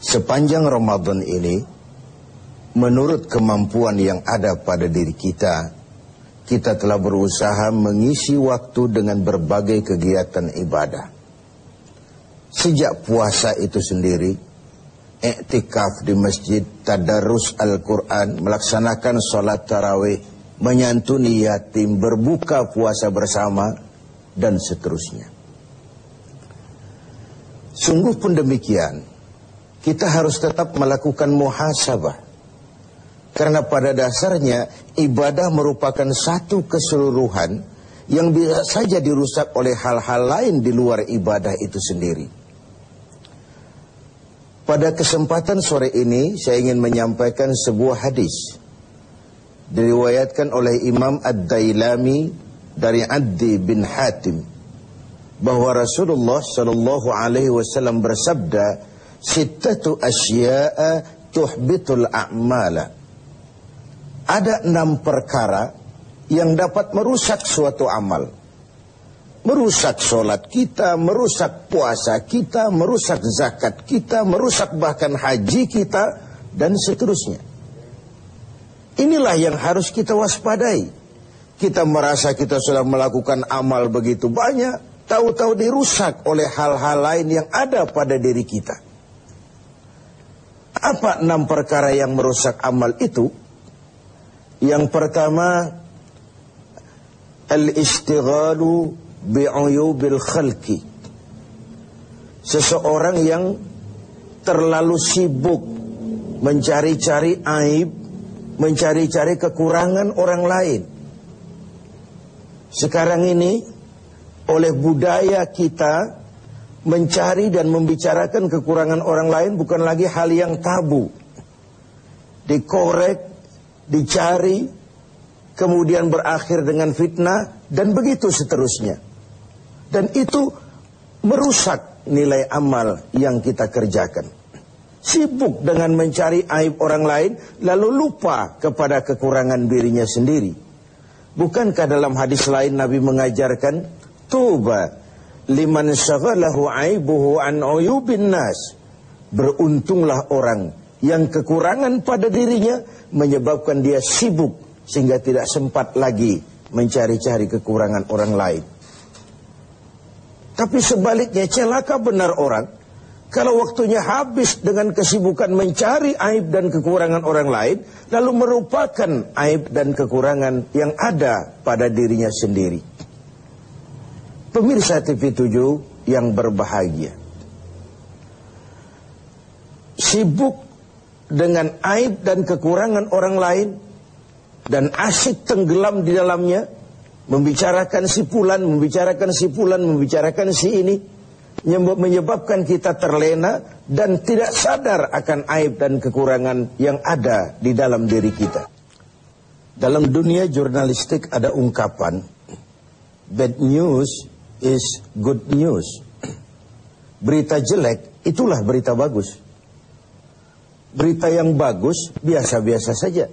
Sepanjang Ramadan ini, menurut kemampuan yang ada pada diri kita, kita telah berusaha mengisi waktu dengan berbagai kegiatan ibadah. Sejak puasa itu sendiri, iktikaf di masjid, tadarus Al-Quran, melaksanakan sholat tarawih, menyantuni yatim, berbuka puasa bersama, dan seterusnya. Sungguh pun demikian, kita harus tetap melakukan muhasabah. Karena pada dasarnya ibadah merupakan satu keseluruhan yang bisa saja dirusak oleh hal-hal lain di luar ibadah itu sendiri. Pada kesempatan sore ini saya ingin menyampaikan sebuah hadis diriwayatkan oleh Imam Ad-Dailami dari Addi bin Hatim bahwa Rasulullah Shallallahu alaihi wasallam bersabda sittatu asya'a tuhbitul a'mala. Ada enam perkara yang dapat merusak suatu amal. Merusak solat kita, merusak puasa kita, merusak zakat kita, merusak bahkan haji kita, dan seterusnya. Inilah yang harus kita waspadai. Kita merasa kita sudah melakukan amal begitu banyak, tahu-tahu dirusak oleh hal-hal lain yang ada pada diri kita. Apa enam perkara yang merusak amal itu? Yang pertama, al-istighalu bi'uyubil khalqi. Seseorang yang terlalu sibuk mencari-cari aib, mencari-cari kekurangan orang lain. Sekarang ini oleh budaya kita mencari dan membicarakan kekurangan orang lain bukan lagi hal yang tabu. Dikorek, dicari, kemudian berakhir dengan fitnah, dan begitu seterusnya. Dan itu merusak nilai amal yang kita kerjakan. Sibuk dengan mencari aib orang lain, lalu lupa kepada kekurangan dirinya sendiri. Bukankah dalam hadis lain Nabi mengajarkan, Tuba liman syaghalahu aibuhu an uyubin nas. Beruntunglah orang yang kekurangan pada dirinya menyebabkan dia sibuk sehingga tidak sempat lagi mencari-cari kekurangan orang lain. Tapi sebaliknya celaka benar orang kalau waktunya habis dengan kesibukan mencari aib dan kekurangan orang lain lalu merupakan aib dan kekurangan yang ada pada dirinya sendiri. Pemirsa TV7 yang berbahagia. Sibuk dengan aib dan kekurangan orang lain dan asyik tenggelam di dalamnya membicarakan si pulan, membicarakan si pulan, membicarakan si ini menyebabkan kita terlena dan tidak sadar akan aib dan kekurangan yang ada di dalam diri kita. Dalam dunia jurnalistik ada ungkapan bad news is good news. Berita jelek itulah berita bagus. Berita yang bagus biasa-biasa saja.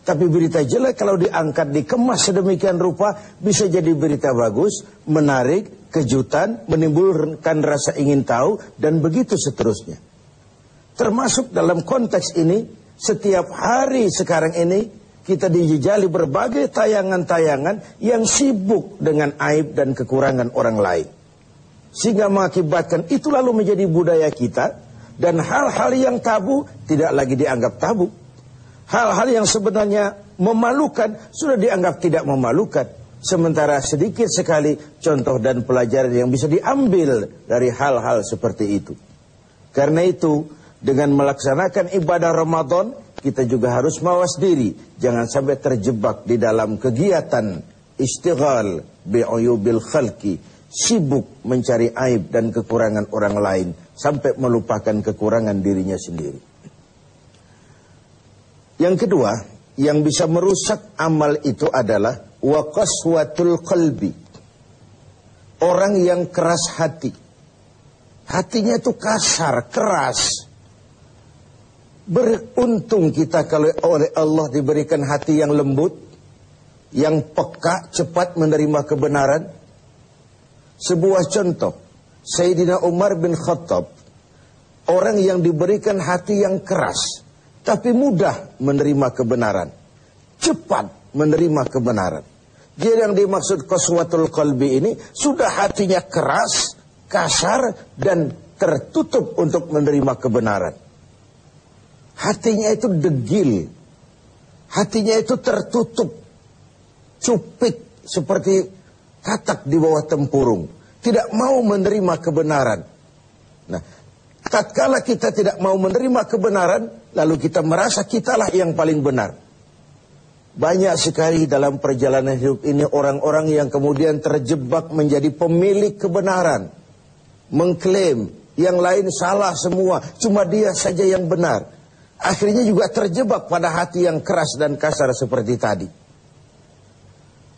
Tapi berita jelek kalau diangkat dikemas sedemikian rupa bisa jadi berita bagus, menarik, kejutan, menimbulkan rasa ingin tahu dan begitu seterusnya. Termasuk dalam konteks ini setiap hari sekarang ini kita dijejali berbagai tayangan-tayangan yang sibuk dengan aib dan kekurangan orang lain. Sehingga mengakibatkan itu lalu menjadi budaya kita dan hal-hal yang tabu tidak lagi dianggap tabu. Hal-hal yang sebenarnya memalukan sudah dianggap tidak memalukan. Sementara sedikit sekali contoh dan pelajaran yang bisa diambil dari hal-hal seperti itu. Karena itu, dengan melaksanakan ibadah Ramadan, kita juga harus mawas diri. Jangan sampai terjebak di dalam kegiatan istighal bi'uyubil khalqi. Sibuk mencari aib dan kekurangan orang lain. Sampai melupakan kekurangan dirinya sendiri. Yang kedua, yang bisa merusak amal itu adalah waqaswatul qalbi. Orang yang keras hati. Hatinya itu kasar, keras. Beruntung kita kalau oleh Allah diberikan hati yang lembut, yang peka, cepat menerima kebenaran. Sebuah contoh, Sayyidina Umar bin Khattab, orang yang diberikan hati yang keras, tapi mudah menerima kebenaran, cepat menerima kebenaran. Jadi yang dimaksud koswatul qalbi ini sudah hatinya keras, kasar, dan tertutup untuk menerima kebenaran. Hatinya itu degil, hatinya itu tertutup, cupik seperti katak di bawah tempurung, tidak mau menerima kebenaran. Nah, tatkala kita tidak mau menerima kebenaran, lalu kita merasa kitalah yang paling benar. Banyak sekali dalam perjalanan hidup ini orang-orang yang kemudian terjebak menjadi pemilik kebenaran. Mengklaim yang lain salah semua, cuma dia saja yang benar. Akhirnya juga terjebak pada hati yang keras dan kasar seperti tadi.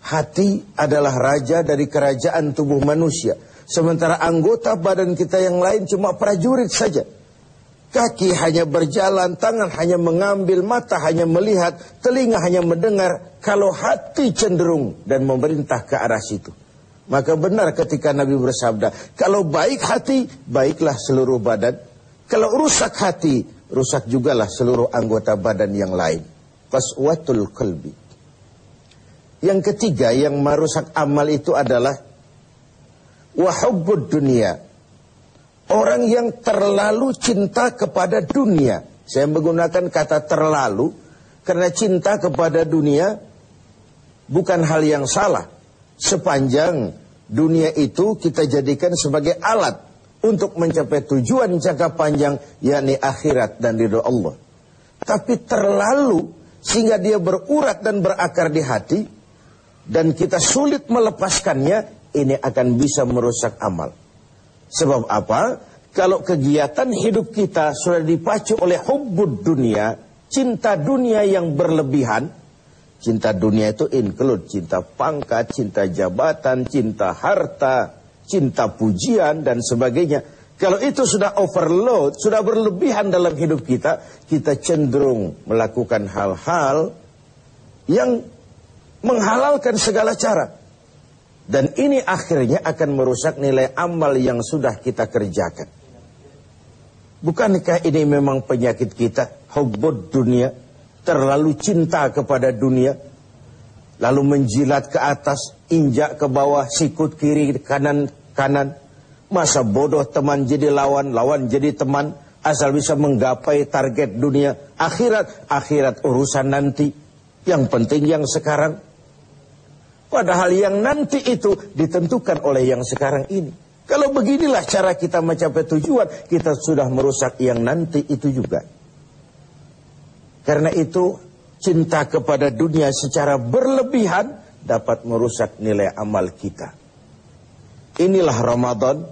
Hati adalah raja dari kerajaan tubuh manusia. Sementara anggota badan kita yang lain cuma prajurit saja. Kaki hanya berjalan, tangan hanya mengambil, mata hanya melihat, telinga hanya mendengar. Kalau hati cenderung dan memerintah ke arah situ. Maka benar ketika Nabi bersabda, kalau baik hati, baiklah seluruh badan. Kalau rusak hati, rusak jugalah seluruh anggota badan yang lain. Qaswatul qalbi. Yang ketiga yang merusak amal itu adalah wahubbud dunia Orang yang terlalu cinta kepada dunia. Saya menggunakan kata terlalu karena cinta kepada dunia bukan hal yang salah. Sepanjang dunia itu kita jadikan sebagai alat untuk mencapai tujuan jangka panjang yakni akhirat dan ridho Allah. Tapi terlalu sehingga dia berurat dan berakar di hati dan kita sulit melepaskannya ini akan bisa merusak amal. Sebab apa? Kalau kegiatan hidup kita sudah dipacu oleh hubbud dunia, cinta dunia yang berlebihan, cinta dunia itu include cinta pangkat, cinta jabatan, cinta harta, cinta pujian dan sebagainya. Kalau itu sudah overload, sudah berlebihan dalam hidup kita, kita cenderung melakukan hal-hal yang menghalalkan segala cara. Dan ini akhirnya akan merusak nilai amal yang sudah kita kerjakan. Bukankah ini memang penyakit kita? Hubbud dunia. Terlalu cinta kepada dunia. Lalu menjilat ke atas, injak ke bawah, sikut kiri, kanan, kanan. Masa bodoh teman jadi lawan, lawan jadi teman. Asal bisa menggapai target dunia. Akhirat, akhirat urusan nanti. Yang penting yang sekarang. Padahal yang nanti itu ditentukan oleh yang sekarang ini. Kalau beginilah cara kita mencapai tujuan, kita sudah merusak yang nanti itu juga. Karena itu cinta kepada dunia secara berlebihan dapat merusak nilai amal kita. Inilah Ramadan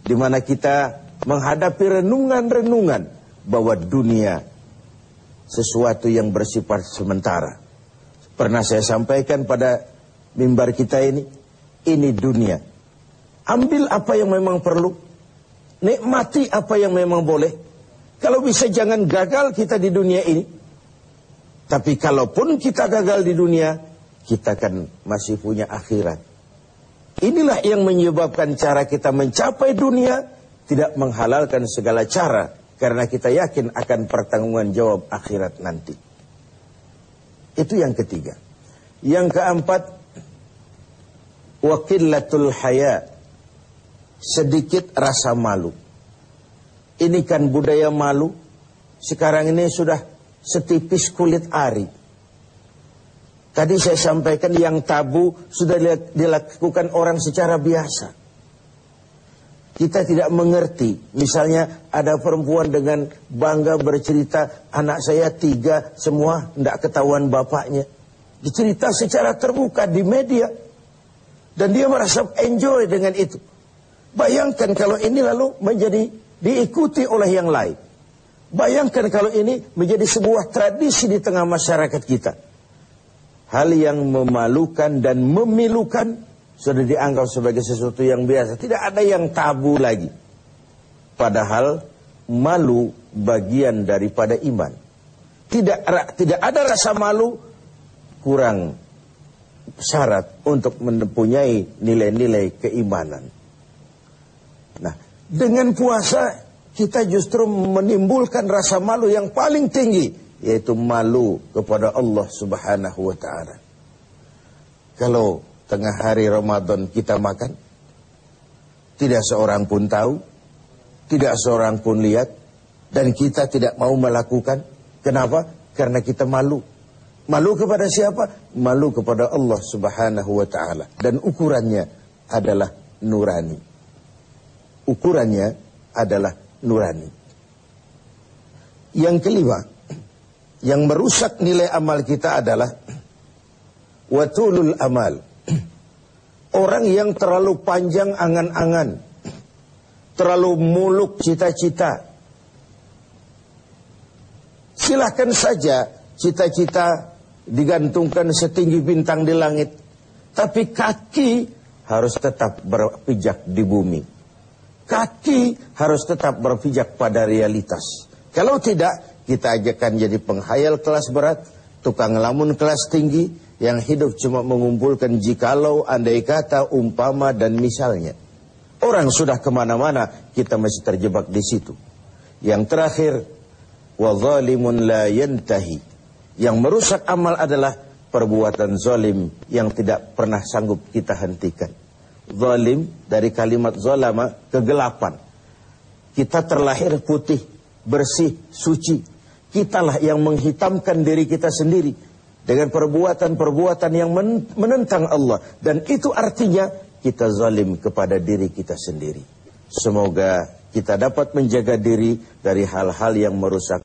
di mana kita menghadapi renungan-renungan bahwa dunia sesuatu yang bersifat sementara. Pernah saya sampaikan pada mimbar kita ini. Ini dunia. Ambil apa yang memang perlu. Nikmati apa yang memang boleh. Kalau bisa jangan gagal kita di dunia ini. Tapi kalaupun kita gagal di dunia, kita kan masih punya akhirat. Inilah yang menyebabkan cara kita mencapai dunia tidak menghalalkan segala cara karena kita yakin akan pertanggungan jawab akhirat nanti. Itu yang ketiga. Yang keempat, wakilatul haya sedikit rasa malu ini kan budaya malu sekarang ini sudah setipis kulit ari tadi saya sampaikan yang tabu sudah dilakukan orang secara biasa kita tidak mengerti misalnya ada perempuan dengan bangga bercerita anak saya tiga semua tidak ketahuan bapaknya dicerita secara terbuka di media dan dia merasa enjoy dengan itu. Bayangkan kalau ini lalu menjadi diikuti oleh yang lain. Bayangkan kalau ini menjadi sebuah tradisi di tengah masyarakat kita. Hal yang memalukan dan memilukan sudah dianggap sebagai sesuatu yang biasa. Tidak ada yang tabu lagi. Padahal malu bagian daripada iman. Tidak tidak ada rasa malu kurang syarat untuk mempunyai nilai-nilai keimanan. Nah, dengan puasa kita justru menimbulkan rasa malu yang paling tinggi yaitu malu kepada Allah Subhanahu wa taala. Kalau tengah hari Ramadan kita makan tidak seorang pun tahu, tidak seorang pun lihat dan kita tidak mau melakukan. Kenapa? Karena kita malu. Malu kepada siapa? Malu kepada Allah Subhanahu wa taala dan ukurannya adalah nurani. Ukurannya adalah nurani. Yang kelima, yang merusak nilai amal kita adalah watulul amal. Orang yang terlalu panjang angan-angan, terlalu muluk cita-cita. Silahkan saja cita-cita digantungkan setinggi bintang di langit. Tapi kaki harus tetap berpijak di bumi kaki harus tetap berpijak pada realitas. Kalau tidak, kita ajakan jadi penghayal kelas berat, tukang lamun kelas tinggi, yang hidup cuma mengumpulkan jikalau andai kata umpama dan misalnya. Orang sudah ke mana-mana, kita masih terjebak di situ. Yang terakhir, وَظَالِمٌ لَا يَنْتَهِ Yang merusak amal adalah perbuatan zolim yang tidak pernah sanggup kita hentikan zalim dari kalimat zalama kegelapan. Kita terlahir putih, bersih, suci. Kitalah yang menghitamkan diri kita sendiri dengan perbuatan-perbuatan yang menentang Allah dan itu artinya kita zalim kepada diri kita sendiri. Semoga kita dapat menjaga diri dari hal-hal yang merusak